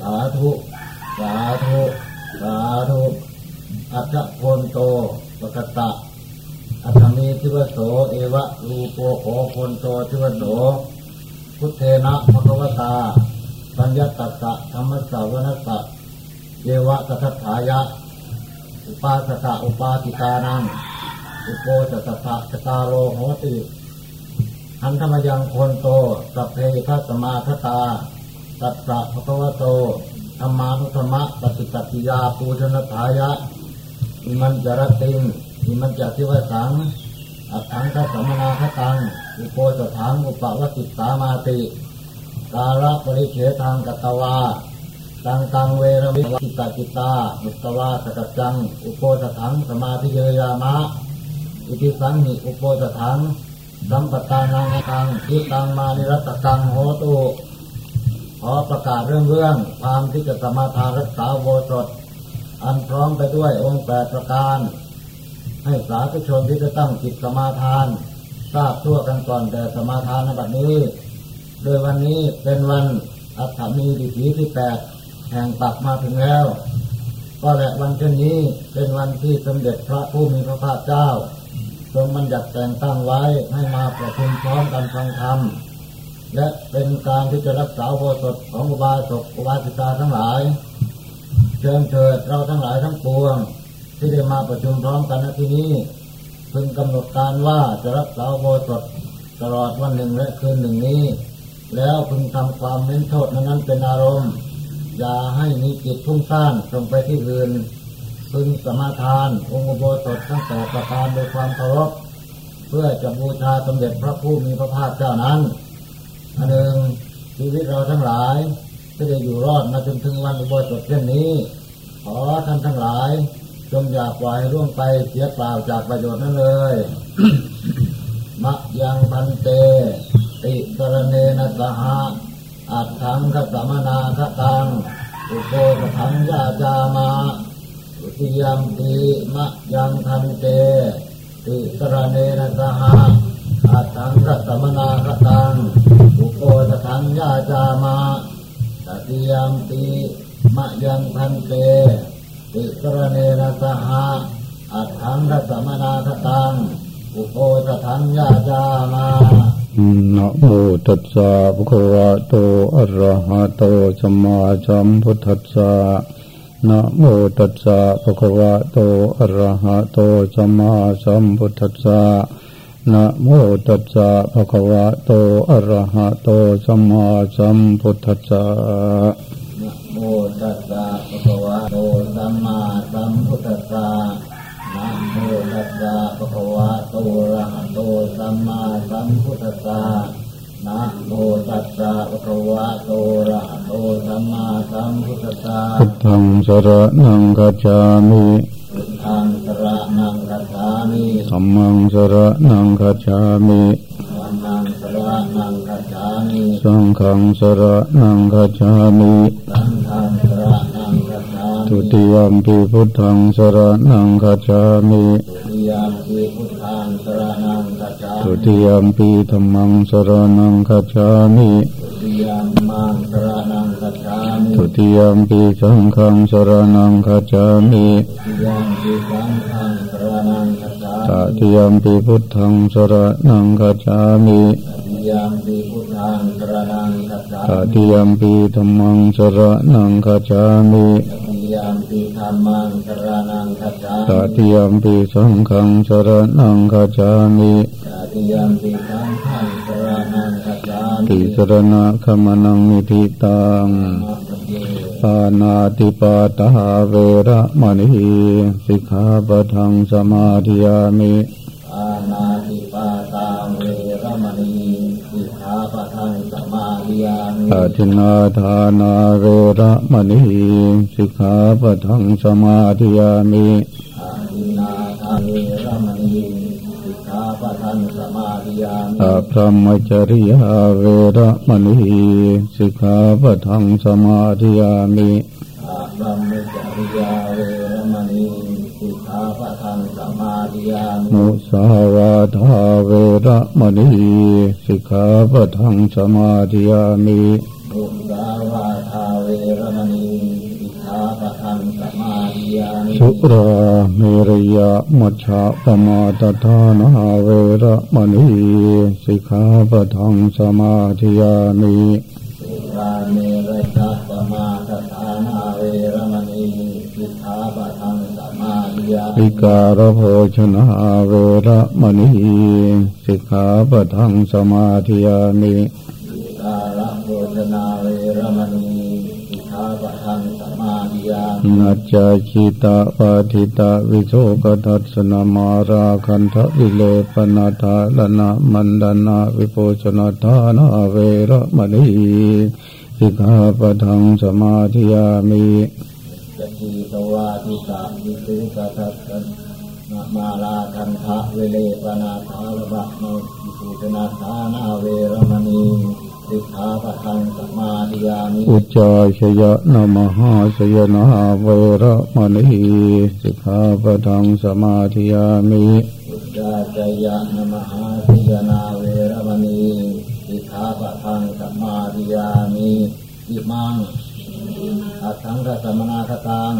สาธุ สาธุ สาธุอัจฉโนโตปกตะอัตมีทิวโส เอวะรูปโขโคนโตทิวโส พุทเทนะภควตาปัญญตัสสะธรรมสาวนัสสะเยวะตถาถายะ อุปาสกะอุปาติกานัง อุโปสตตะสตาโลโหติหันธรรมยังคนโตสัพเพทัสมาคตา ตัสสะภควโตธรรมานุธรรมะปฏิปติยาปูชนถายะอิมันจรติงอิมันจติวสังอัตถังคสมนาคตังอุโปสถังอุปวัติสามาติกาลปริเฉทางกตวาตังตังเวรมิวิตาจิตามุตวาสกัจจัง อุโปสถังสมาธิเยยามะ อิติสังหิอุโปสถังสัมปตานังตังทิตังมานิรัตตังโหตุ ขอประกาศเรื่องเรื่องความที่จะสมาทานรักษาโบสถ อันพร้อมไปด้วยองค์แปดประการ ให้สาธุชนที่จะตั้งจิตสมาทาน ทราบทั่วกันก่อนแต่สมาทานในบัดนี้ โดยวันนี้เป็นวันอัฐมีดิถีที่แปดแห่งปักมาถึงแล้ว ก็และวันเช่นนี้เป็นวันที่สมเด็จพระผู้มีพระภาคเจ้า ทรงบัญญัติแต่งตั้งไว้ให้มาประชุมพร้อมกันฟังธรรม และเป็นการที่จะรักษาโบสถของอุบาสกอุบาสิกาทั้งหลาย เชิญเถิดเราทั้งหลายทั้งปวง ที่ได้มาประชุมพร้อมกันณที่นี้พึงกำหนดการว่าจะรักษาโบสถตลอดวันหนึ่งและคืนหนึ่งนี้ แล้วพึงทำความเน้นโทษนั้นเป็นอารมณ์ อย่าให้มีจิตพุ่งซ่านส่งไปที่อื่นพึงสมาทาน องค์โบสถทั้งแต่ประการโดยความเคารพเพื่อจะบูชาสมเด็จพระผู้มีพระภาคเจ้านั้น อันหนึ่งชีวิตเราทั้งหลายที่ได้อยู่รอดมาจนถึงวันอุโบสถเช่นนี้ ขอท่านทั้งหลาย จงอย่าปล่อยร่วงไปเสียเปล่าจากประโยชน์นั้นเลยมะยังพันเตติสรเนนะสหะอัตถังคสมนาคตังอุโปกถังยาจามาอุติยมปีมะยังพันเตติสรเนนะสหะอัตถังคสมนาคตัง งยาจามาตติยมปีมะยังพันเตติสรเนนะสหะอัตถังคสมนาคตังอุโปสถังยาจามานะโมตัสสะภะคะวะโตอะระหะโตสัมมาสัมพุทธัสสะนะโมตัสสะภะคะวะโตอะระหะโตสัมมาสัมพุทธัสสะ นะโมตัสสะภะคะวะโตอะระหะโตสัมมาสัมพุทธัสสะนะโมตัสสะภะคะวะโตสัมมาสัมพุทธัสสะนะโมตัสสะภะคะวะโตอะระหะโตสัมมาสัมพุทธัสสะนะโมตัสสะภะคะวะโตอะระหะโตสัมมาสัมพุทธัสสะพุทธังสรณังกัจจามิพุทธังสรณังคัจฉามิ ธัมมังสรณังกัจจามิธัมมังสรณังคัจฉามิสังฆังสรณังกัจจามิสังฆังสรณังคัจฉามิทุติยมปิพุทธังสรณังกัจจามิทุติยมปีพุทธังสรณังคัจฉาทุมิติยมปิธรรมังสรณังกัจจามิทุติยมมังสรณังคัจฉามิทุติยมปิสังฆังสรณังกัจจามิต มิ ติยมปิพุทธังสรณังกัจจามิ ทุติยมปีพุทธังสรณังคัจฉา ต มิ ติยมปิธรรมังสรณังกัจจามิ ทุติยมปีธรรมังสรณังคัจฉา ต มิ ติยมปิสังฆังสรณังกัจจามิ ทุติยมปีสังฆังสรณังคัจฉามิ ติสรณะขมนังนิธิตัง นะโมเยปานาติปาตาเวระมณีสิกขาปะทังสมาธิยามิอานาติปาตาเวรมณีสิกขาปะทังสมาธิยามิอาทินนาทานาเวระมณีสิกขาปะทังสมาธิยามิอาทินนาทาเว งสมาธิยามิอาพรหมจริยาเวระมณีสิกขาปะทังสมาธิยามิอาบรมจริยาเวรมณีสิกขาปะทังสมาธิยามิมุสาวาทาเวระมณีสิกขาปะทังสมาธิยามิมุสาวา สุราเมรยะมัชฌะปมาตทานาเวระมณีสิกขาปะทังสมาธิยามิสุราเมรยะปมาทฐานาเวรมณีสิกขาปะทังสมาธิยามิวิการโภชนาเวระมณีสิกขาปะทังสมาธิยามิกาลโภชนาเวรมณี นัจจคิตาปาทิตาวิโสกทัสสนามาราคันทะวิเลปนาทาลนามันดานาวิโภชนาทานาเวระมณีสิกขาปะทังสมาธิยามิสกีตวาทิสาวิสุกทัสสนนามาลาคันทะเวเลปนาทาระบะโนวิสุชนาทานาเวรมณีสิกขา ปะทังสมาธิยามิอุจจาชยนะมหาสยนาเวระมณีสิกขาปะทังสมาธิยามิอุจจาจยะนมหาสิยนาเวรมณีสิกขาปะทังสมาธิยามิอิมังอัตถังกสมนาคตัง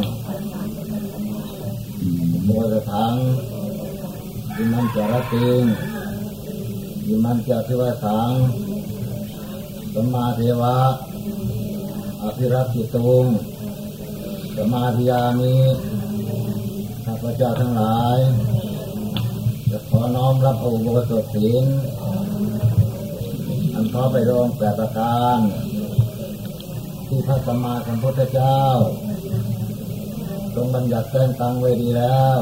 โมตถังอิมันจารติงอิมันจะทิวสัง สัมมาเทวะ อภิรักขิตุงสมาธิยามิข้าพเจ้าทั้งหลาย จะขอน้อมรับอุโบสถศีลอันขอไปรองแปดประการ ที่พระสัมมาสัมพุทธเจ้า ทรงบัญญัติแต่งตั้งไว้ดีแล้ว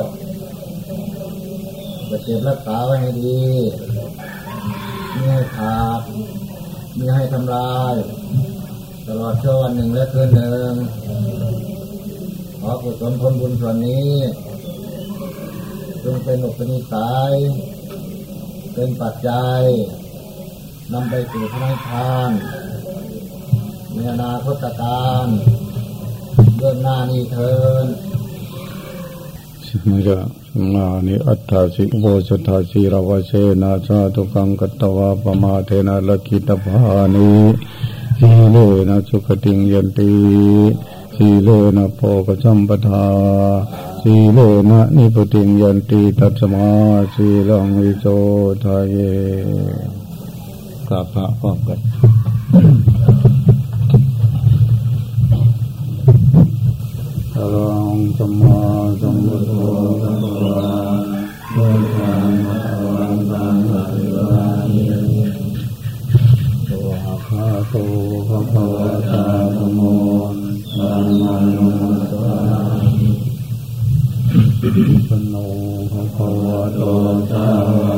จะเก็บรักษาไว้ให้ดี ไม่ให้ขาด ม่ให้ทำลาย ตลอดชั่ววันหนึ่งและคืนหนึ่งขอกุศลผลบุญส่วนนี้จงเป็นอุปนิสัยเป็นปัจจัยนำไปสู่พระนิพพานในอนาคตการเบื้องหน้านี้เทิน มจะมานิอัตถาสิโวสถาสีรวเชนะชาตุกังกัตวาปมาเทนะลกิตภานิสีเลนะสุขติงยันติสีเลนะโพกสัมปทาสีเลนะนิพติงยันติตัสมาสีลังวิโสทายเยกราบพระพร้อมกันอรังสัมมา สัมพุทโธพระวาพุทธังพระวันตังภิวาเยตัวคาโตพระภวตาธโมสัมมานุสาปโนภะคะวะโตสาว